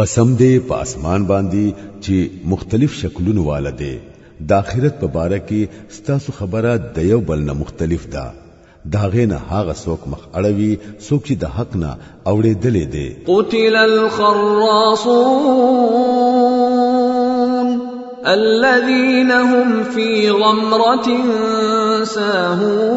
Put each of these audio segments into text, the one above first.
قسم دې په اسمان باندې چې مختلف شکلونو والا دی د آخرت په باره کې ستاسو خبره د یو بل نه مختلف ده دا غینه هغه څوک مخ اړوي څوک چې د حق نه اوړېدلې دی قتل الخراصون الذين هم في غمرة ساهون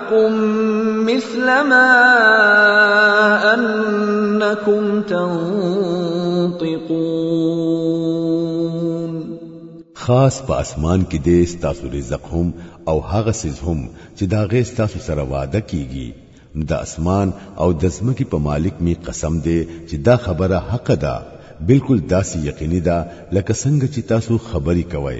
معكم مثل ما انكم تنطقون خاص په اسمان کې دې ستاسو رزق هم او هغه سیز هم چې دا غي ستاسو سره وعده کیږي نو د اسمان او د ځمکې په مالک می قسم دی چې دا خبره حق ده بالکل داسې یقیني ده لکه څنګه چې تاسو خبري کوئ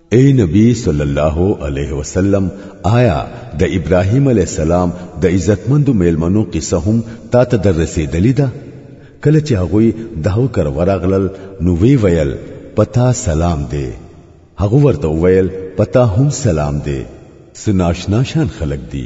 اے نبی صلی الله علیه وسلم آیا د ابراهیم علی السلام د عزتمندو میلمنو قصه هم تا ته در رسیدلې ده کله چې هغوی دهو کر ورغلل نو وی ویل پتا سلام دی هغه ورته ویل پتا هم سلام دی سناشنا شان خلق دی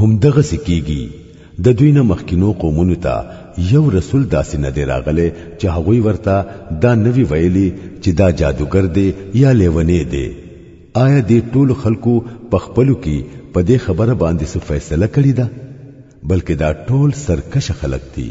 هم دغه سکیږي د دوی نه مخکینو قومونو ته یو رسول داسې نه دی راغلی چې هغوی ورته دا نوی ویلي چې دا جادوګر دی یا لیونی دی آیا دې ټول خلکو په خپلو کې په دې خبره باندې څه فیصله کړې ده بلکې دا ټول سرکشه خلک دي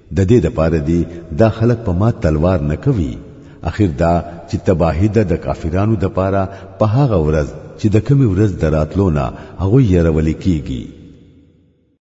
د دې د پاره دی دا خلک په ما تلوار نه کوي اخر دا چې تباهی ده د کافرانو د پاره په هغه ورځ چې د کمی ورځ دراتلو نه هغه یې رولې کیږي